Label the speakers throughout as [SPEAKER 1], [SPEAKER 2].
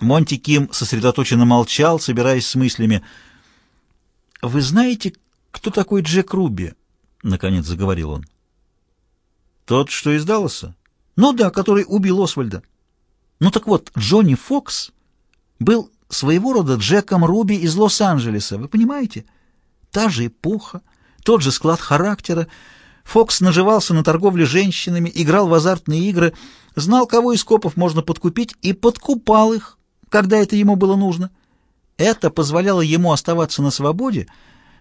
[SPEAKER 1] Монти Ким сосредоточенно молчал, собираясь с мыслями. «Вы знаете, кто такой Джек Руби?» — наконец заговорил он. «Тот, что из Далласа?» «Ну да, который убил Освальда». «Ну так вот, Джонни Фокс был своего рода Джеком Руби из Лос-Анджелеса, вы понимаете? Та же эпоха, тот же склад характера. Фокс наживался на торговле женщинами, играл в азартные игры, знал, кого из копов можно подкупить, и подкупал их, когда это ему было нужно. Это позволяло ему оставаться на свободе,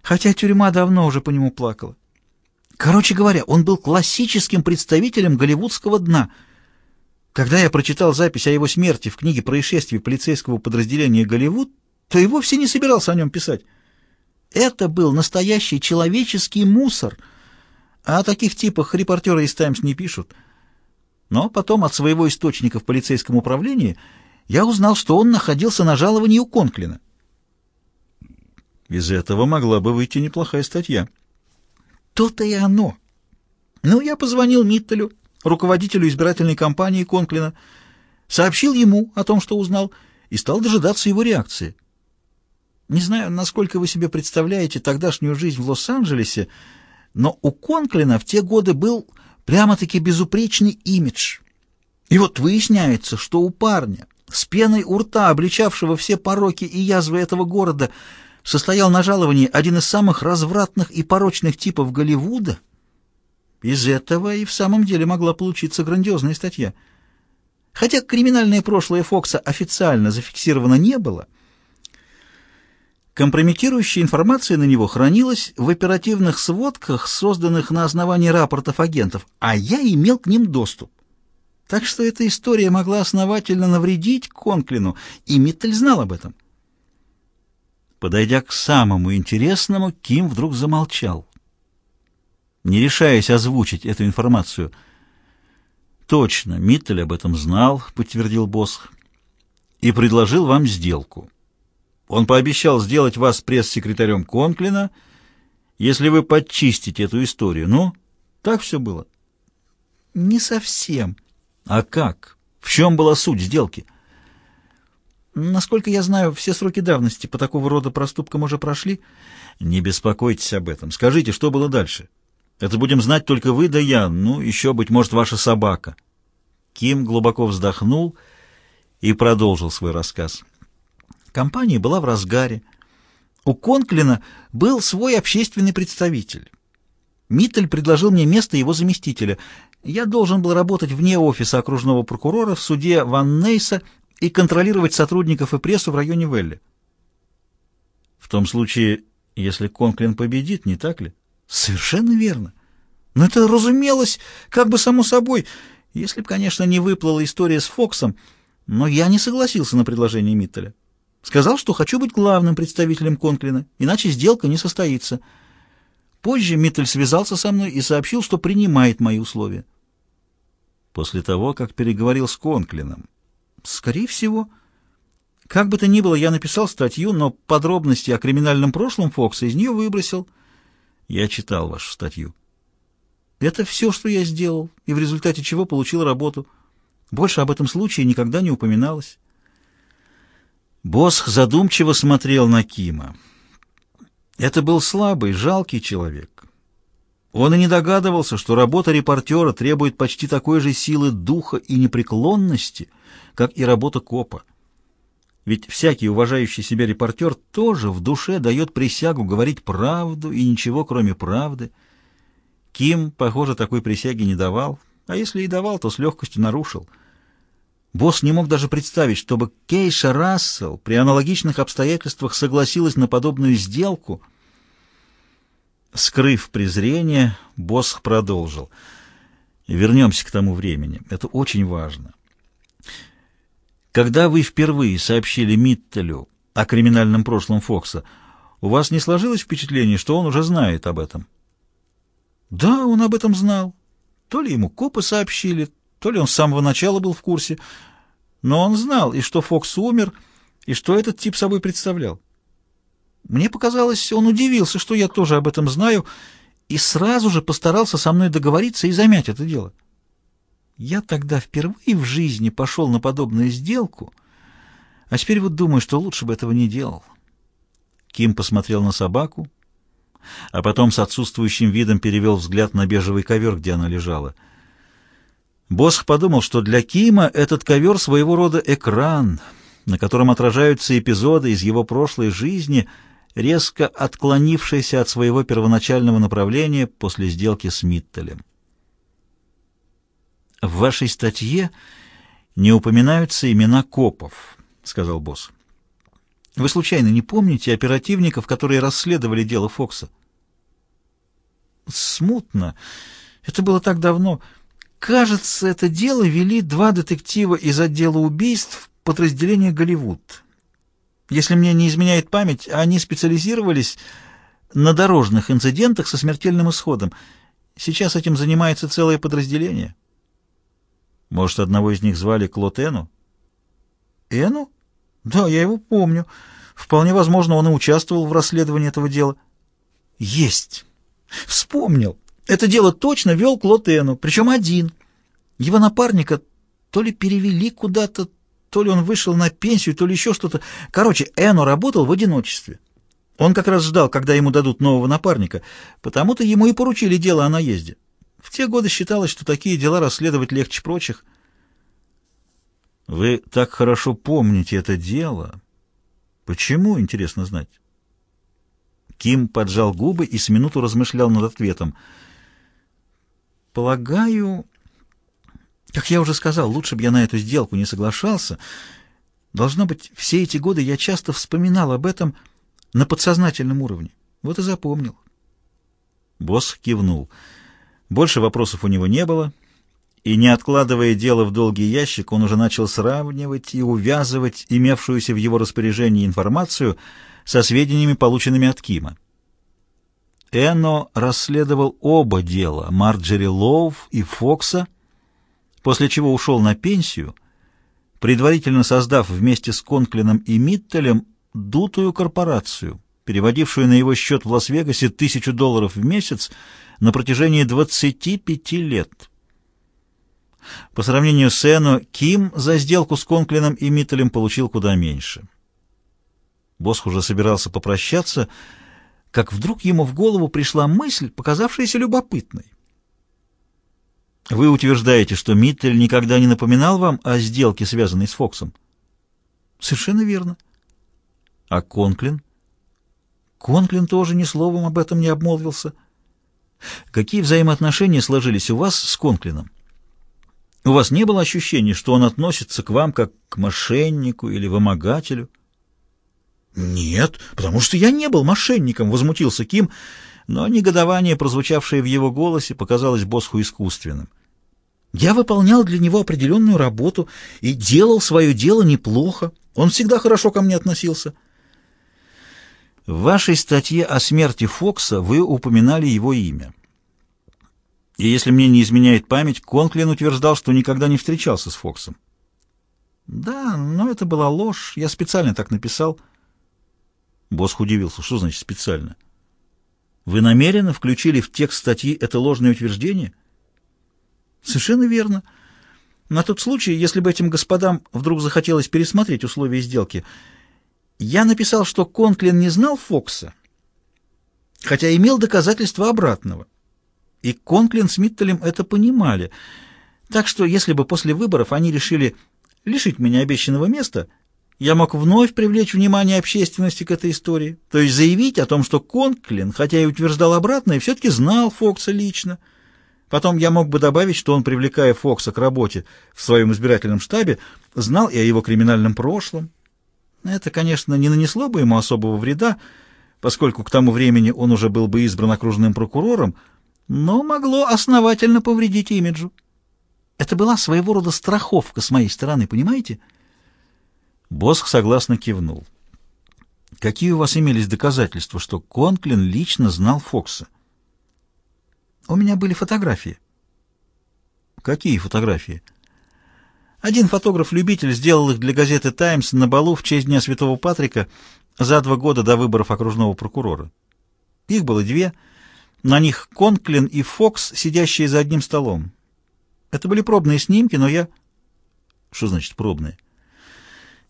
[SPEAKER 1] хотя тюрьма давно уже по нему плакала. Короче говоря, он был классическим представителем голливудского дна. Когда я прочитал запись о его смерти в книге происшествий полицейского подразделения «Голливуд», то и вовсе не собирался о нем писать. Это был настоящий человеческий мусор, а о таких типах репортеры из «Таймс» не пишут. Но потом от своего источника в полицейском управлении я узнал, что он находился на жаловании у Конклина.
[SPEAKER 2] Из этого могла бы выйти неплохая статья.
[SPEAKER 1] То-то и оно. Ну, я позвонил Миттелю, руководителю избирательной кампании Конклина, сообщил ему о том, что узнал, и стал дожидаться его реакции. Не знаю, насколько вы себе представляете тогдашнюю жизнь в Лос-Анджелесе, но у Конклина в те годы был прямо-таки безупречный имидж. И вот выясняется, что у парня, с пеной у рта, обличавшего все пороки и язвы этого города, состоял на жаловании один из самых развратных и порочных типов Голливуда, из этого и в самом деле могла получиться грандиозная статья. Хотя криминальное прошлое Фокса официально зафиксировано не было, компрометирующая информация на него хранилась в оперативных сводках, созданных на основании рапортов агентов, а я имел к ним доступ. Так что эта история могла основательно навредить Конклину, и Миттель знал об этом. Подойдя к самому интересному, Ким вдруг замолчал, не решаясь озвучить эту информацию. «Точно, Миттель об этом знал», — подтвердил Босх, — «и предложил вам сделку. Он пообещал сделать вас пресс-секретарем Конклина, если вы подчистите эту историю. Ну, так все было?» «Не совсем». «А как? В чем была суть сделки?» Насколько я знаю, все сроки давности по такого рода проступкам уже прошли. Не беспокойтесь об этом. Скажите, что было дальше? Это будем знать только вы да я, ну, еще, быть может, ваша собака. Ким глубоко вздохнул и продолжил свой рассказ. Компания была в разгаре. У Конклина был свой общественный представитель. Миттель предложил мне место его заместителя. Я должен был работать вне офиса окружного прокурора в суде Ван Нейса и контролировать сотрудников и прессу в районе Велли. В том случае, если Конклин победит, не так ли? Совершенно верно. Но это разумелось как бы само собой, если бы, конечно, не выплыла история с Фоксом, но я не согласился на предложение Миттеля. Сказал, что хочу быть главным представителем Конклина, иначе сделка не состоится. Позже Миттель связался со мной и сообщил, что принимает мои условия. После того, как переговорил с Конклином, Скорее всего. Как бы то ни было, я написал статью, но подробности о криминальном прошлом Фокса из нее выбросил. Я читал вашу статью. Это все, что я сделал, и в результате чего получил работу. Больше об этом случае никогда не упоминалось. Босх задумчиво смотрел на Кима. Это был слабый, жалкий человек. Он и не догадывался, что работа репортера требует почти такой же силы духа и непреклонности — как и работа копа. Ведь всякий уважающий себя репортер тоже в душе дает присягу говорить правду и ничего, кроме правды. Ким, похоже, такой присяги не давал, а если и давал, то с легкостью нарушил. Босс не мог даже представить, чтобы Кейша Рассел при аналогичных обстоятельствах согласилась на подобную сделку. Скрыв презрение, босс продолжил. Вернемся к тому времени. Это очень важно. Когда вы впервые сообщили Миттелю о криминальном прошлом Фокса, у вас не сложилось впечатление, что он уже знает об этом? Да, он об этом знал. То ли ему копы сообщили, то ли он с самого начала был в курсе. Но он знал, и что Фокс умер, и что этот тип собой представлял. Мне показалось, он удивился, что я тоже об этом знаю, и сразу же постарался со мной договориться и замять это дело. Я тогда впервые в жизни пошел на подобную сделку, А теперь вот думаю, что лучше бы этого не делал. Ким посмотрел на собаку, а потом с отсутствующим видом перевел взгляд на бежевый ковер, где она лежала. Босх подумал, что для Кима этот ковер своего рода экран, на котором отражаются эпизоды из его прошлой жизни, резко отклонившиеся от своего первоначального направления после сделки с Миттелем. В вашей статье не упоминаются имена копов, сказал босс. Вы случайно не помните оперативников, которые расследовали дело Фокса? Смутно. Это было так давно. Кажется, это дело вели два детектива из отдела убийств подразделения «Голливуд». Если мне не изменяет память, они специализировались на дорожных инцидентах со смертельным исходом. Сейчас этим занимается целое подразделение. Может, одного из них звали Клод Эну? Эну? Да, я его помню. Вполне возможно, он и участвовал в расследовании этого дела. Есть. Вспомнил. Это дело точно вел Клод Эну, причем один. Его напарника то ли перевели куда-то, то ли он вышел на пенсию, то ли еще что-то. Короче, Эну работал в одиночестве. Он как раз ждал, когда ему дадут нового напарника, потому-то ему и поручили дело о наезде. В те годы считалось, что такие дела расследовать легче прочих. Вы так хорошо помните это дело. Почему, интересно знать? Ким поджал губы и с минуту размышлял над ответом. Полагаю, как я уже сказал, лучше бы я на эту сделку не соглашался. Должно быть, все эти годы я часто вспоминал об этом на подсознательном уровне. Вот и запомнил. Босс кивнул. — больше вопросов у него не было, и, не откладывая дело в долгий ящик, он уже начал сравнивать и увязывать имевшуюся в его распоряжении информацию со сведениями, полученными от Кима. Эно расследовал оба дела, Марджери Лоув и Фокса, после чего ушел на пенсию, предварительно создав вместе с Конклином и Миттелем дутую корпорацию, переводившую на его счет в Лас-Вегасе тысячу долларов в месяц на протяжении 25 лет. По сравнению с Эно, Ким за сделку с Конклином и Миттелем получил куда меньше. Босх уже собирался попрощаться, как вдруг ему в голову пришла мысль, показавшаяся любопытной. Вы утверждаете, что Миттель никогда не напоминал вам о сделке, связанной с Фоксом? Совершенно верно. А Конклин? Конклин тоже ни словом об этом не обмолвился. — Какие взаимоотношения сложились у вас с Конклином? У вас не было ощущения, что он относится к вам как к мошеннику или вымогателю? Нет, потому что я не был мошенником, возмутился Ким, но негодование, прозвучавшее в его голосе, показалось Босху искусственным. Я выполнял для него определенную работу и делал свое дело неплохо. Он всегда хорошо ко мне относился. В вашей статье о смерти Фокса вы упоминали его имя. И если мне не изменяет память, Конклин утверждал, что никогда не встречался с Фоксом. Да, но это была ложь. Я специально так написал. Босх удивился. Что значит специально? Вы намеренно включили в текст статьи это ложное утверждение? Совершенно верно. На тот случай, если бы этим господам вдруг захотелось пересмотреть условия сделки — я написал, что Конклин не знал Фокса, хотя имел доказательства обратного. И Конклин с Миттелем это понимали. Так что, если бы после выборов они решили лишить меня обещанного места, я мог вновь привлечь внимание общественности к этой истории, то есть заявить о том, что Конклин, хотя и утверждал обратное, все-таки знал Фокса лично. Потом я мог бы добавить, что он, привлекая Фокса к работе в своем избирательном штабе, знал и о его криминальном прошлом, это, конечно, не нанесло бы ему особого вреда, поскольку к тому времени он уже был бы избран окружным прокурором, но могло основательно повредить имиджу. Это была своего рода страховка с моей стороны, понимаете? Босх согласно кивнул. Какие у вас имелись доказательства, что Конклин лично знал Фокса? У меня были фотографии. Какие фотографии? Один фотограф-любитель сделал их для газеты «Таймс» на балу в честь Дня Святого Патрика за два года до выборов окружного прокурора. Их было две. На них Конклин и Фокс, сидящие за одним столом. Это были пробные снимки, но я... Что значит пробные?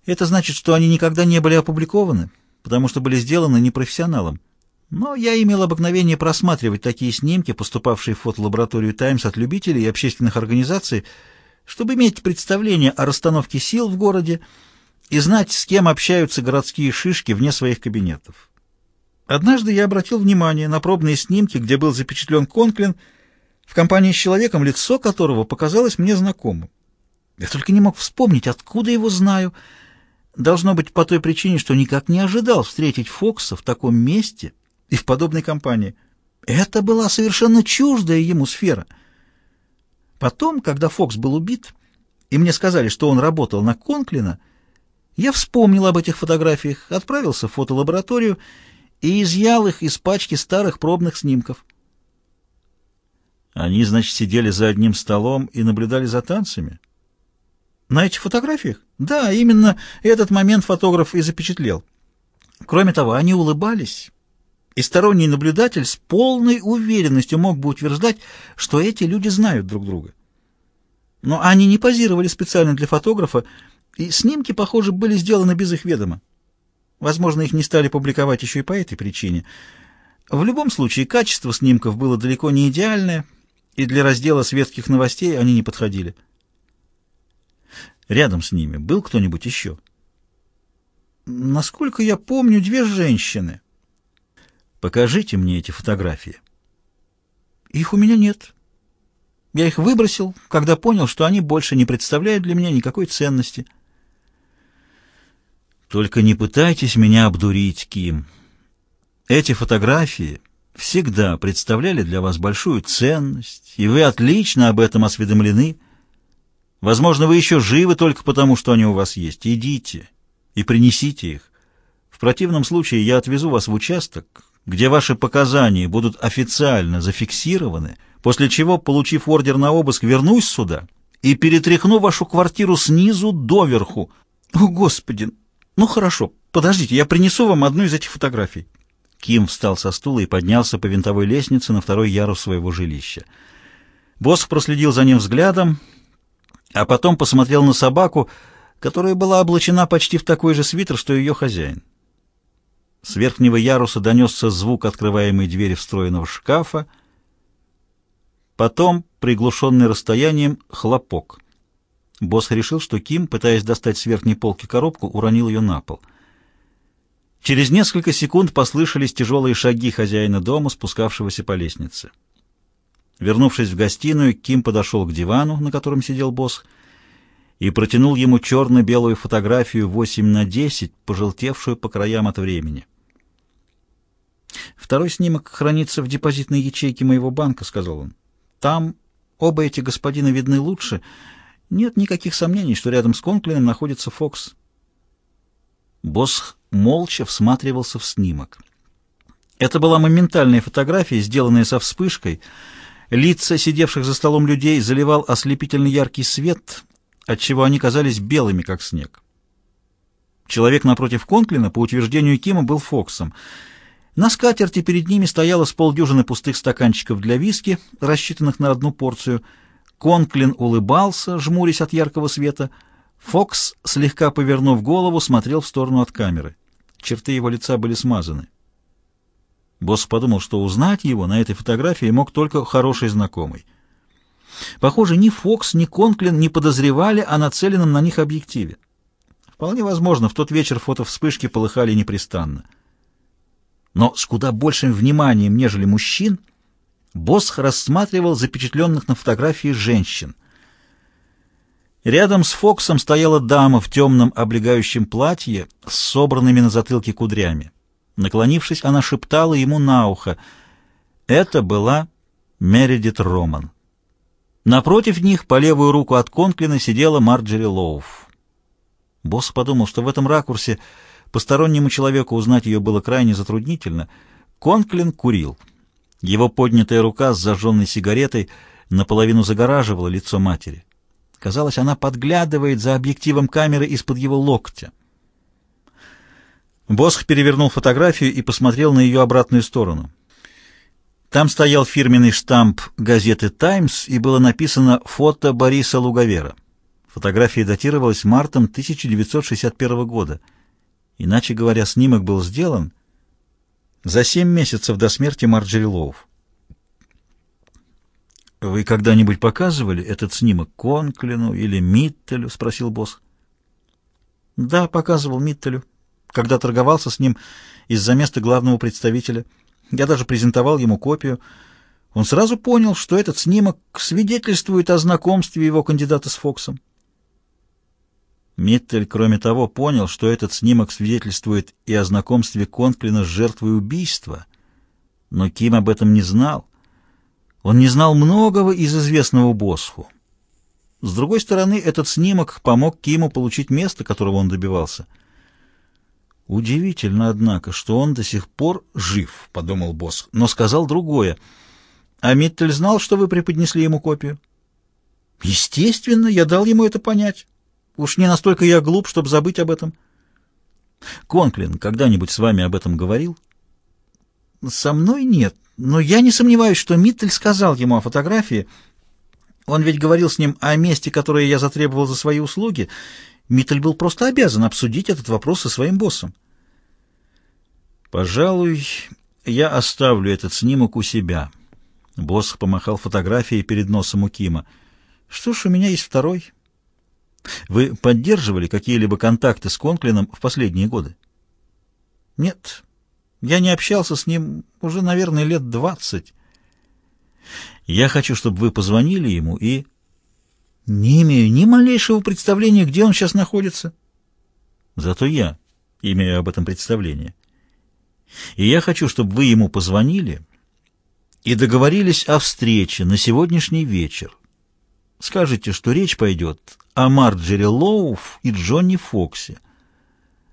[SPEAKER 1] Это значит, что они никогда не были опубликованы, потому что были сделаны непрофессионалом. Но я имел обыкновение просматривать такие снимки, поступавшие в фотолабораторию «Таймс» от любителей и общественных организаций, чтобы иметь представление о расстановке сил в городе и знать, с кем общаются городские шишки вне своих кабинетов. Однажды я обратил внимание на пробные снимки, где был запечатлен Конклин в компании с человеком, лицо которого показалось мне знакомым. Я только не мог вспомнить, откуда его знаю. Должно быть по той причине, что никак не ожидал встретить Фокса в таком месте и в подобной компании. Это была совершенно чуждая ему сфера. Потом, когда Фокс был убит, и мне сказали, что он работал на Конклина, я вспомнил об этих фотографиях, отправился в фотолабораторию и изъял их из пачки старых пробных снимков.
[SPEAKER 2] Они, значит, сидели за одним столом и наблюдали за танцами?
[SPEAKER 1] На этих фотографиях? Да, именно этот момент фотограф и запечатлел. Кроме того, они улыбались, и сторонний наблюдатель с полной уверенностью мог бы утверждать, что эти люди знают друг друга. Но они не позировали специально для фотографа, и снимки, похоже, были сделаны без их ведома. Возможно, их не стали публиковать еще и по этой причине. В любом случае, качество снимков было далеко не идеальное, и для раздела светских новостей они не подходили. Рядом с ними был кто-нибудь еще? Насколько я помню, две женщины.
[SPEAKER 2] Покажите мне эти фотографии.
[SPEAKER 1] Их у меня нет. Я их выбросил, когда понял, что они больше не представляют для меня никакой ценности.
[SPEAKER 2] Только не пытайтесь меня обдурить, Ким. Эти фотографии всегда представляли для вас большую ценность, и вы отлично об этом осведомлены. Возможно, вы еще живы только потому, что они у вас есть. Идите и принесите их. В противном случае я отвезу вас в участок, где ваши показания будут официально зафиксированы, после чего, получив ордер на обыск, вернусь сюда и перетряхну вашу квартиру снизу доверху.
[SPEAKER 1] О, Господи! Ну хорошо, подождите, я принесу вам одну из этих фотографий.
[SPEAKER 2] Ким встал со стула и поднялся по винтовой лестнице на второй ярус своего жилища. Босс проследил за ним взглядом, а потом посмотрел на собаку, которая была облачена почти в такой же свитер, что ее хозяин. С верхнего яруса донесся звук открываемой двери встроенного шкафа, потом, приглушенный расстоянием, хлопок. Босс решил, что Ким, пытаясь достать с верхней полки коробку, уронил ее на пол — Через несколько секунд послышались тяжелые шаги хозяина дома, спускавшегося по лестнице. Вернувшись в гостиную, Ким подошел к дивану, на котором сидел босс, и протянул ему черно-белую фотографию 8 на 10, пожелтевшую по краям от времени.
[SPEAKER 1] «Второй снимок хранится в депозитной ячейке моего банка», — сказал он. «Там оба эти господина видны лучше. Нет никаких сомнений, что рядом с Конклином находится Фокс».
[SPEAKER 2] Босх молча всматривался в снимок.
[SPEAKER 1] Это была моментальная фотография, сделанная со вспышкой. Лица сидевших за столом людей заливал ослепительно яркий свет, отчего они казались белыми, как снег. Человек напротив Конклина, по утверждению Кима, был Фоксом. На скатерти перед ними стояло с полдюжины пустых стаканчиков для виски, рассчитанных на одну порцию. Конклин улыбался, жмурясь от яркого света. Фокс, слегка повернув голову, смотрел в сторону от камеры. Черты его лица были смазаны. Босс подумал, что узнать его на этой фотографии мог только хороший знакомый. Похоже, ни Фокс, ни Конклин не подозревали о нацеленном на них объективе. Вполне возможно, в тот вечер фотовспышки полыхали непрестанно. Но с куда большим вниманием, нежели мужчин, Босс рассматривал запечатленных на фотографии женщин — Рядом с Фоксом стояла дама в темном облегающем платье с собранными на затылке кудрями. Наклонившись, она шептала ему на ухо. Это была Мередит Роман. Напротив них, по левую руку от Конклина, сидела Марджери Лоуф. Босс подумал, что в этом ракурсе постороннему человеку узнать ее было крайне затруднительно. Конклин курил. Его поднятая рука с зажженной сигаретой наполовину загораживала лицо матери. Казалось, она подглядывает за объективом камеры из-под его локтя. Босх перевернул фотографию и посмотрел на ее обратную сторону. Там стоял фирменный штамп газеты «Таймс» и было написано «Фото Бориса Луговера».
[SPEAKER 2] Фотография датировалась мартом 1961 года. Иначе говоря, снимок был сделан за семь месяцев до смерти Марджери Лоуф. «Вы когда-нибудь показывали этот снимок Конклину или Миттелю?» — спросил босс.
[SPEAKER 1] «Да, показывал Миттелю, когда торговался с ним из-за места главного представителя. Я даже презентовал ему копию. Он сразу понял, что этот снимок свидетельствует о знакомстве его кандидата с Фоксом.
[SPEAKER 2] Миттель, кроме того, понял, что этот снимок свидетельствует и о знакомстве Конклина с жертвой убийства. Но Ким об этом не знал. Он не знал многого из известного Босху. С другой стороны, этот снимок помог Киму получить место, которого он добивался. «Удивительно, однако, что он до сих пор жив», — подумал босс, но сказал другое. «А Миттель знал, что вы преподнесли ему копию?»
[SPEAKER 1] «Естественно, я дал ему это понять». Уж не настолько я глуп, чтобы забыть об этом.
[SPEAKER 2] Конклин когда-нибудь с вами об этом говорил?
[SPEAKER 1] Со мной нет, но я не сомневаюсь, что Миттель сказал ему о фотографии. Он ведь говорил с ним о месте, которое я затребовал за свои услуги. Миттель был просто обязан обсудить этот вопрос со своим боссом.
[SPEAKER 2] Пожалуй, я оставлю этот снимок у себя. Босс помахал фотографией перед носом у Кима. Что ж, у меня есть второй. Вы поддерживали какие-либо контакты с Конклином в последние годы?
[SPEAKER 1] Нет. Я не общался с ним уже, наверное, лет двадцать.
[SPEAKER 2] Я хочу, чтобы вы позвонили ему и...
[SPEAKER 1] Не имею ни малейшего представления, где он сейчас находится.
[SPEAKER 2] Зато я имею об этом представление. И я хочу, чтобы вы ему позвонили и договорились о встрече на сегодняшний вечер. Скажите, что речь пойдет о Марджери Лоуф и Джонни Фоксе.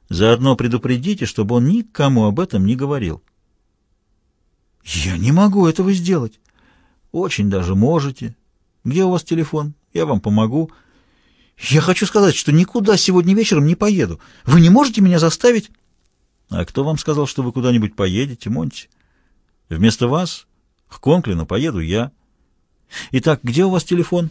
[SPEAKER 2] Заодно предупредите, чтобы он никому об этом не говорил.
[SPEAKER 1] Я не могу этого сделать.
[SPEAKER 2] Очень даже можете. Где у вас телефон? Я вам помогу.
[SPEAKER 1] Я хочу сказать, что никуда сегодня вечером не поеду. Вы не можете меня заставить?
[SPEAKER 2] А кто вам сказал, что вы куда-нибудь поедете, Монти? Вместо вас к Конклину поеду я. Итак, где у вас телефон?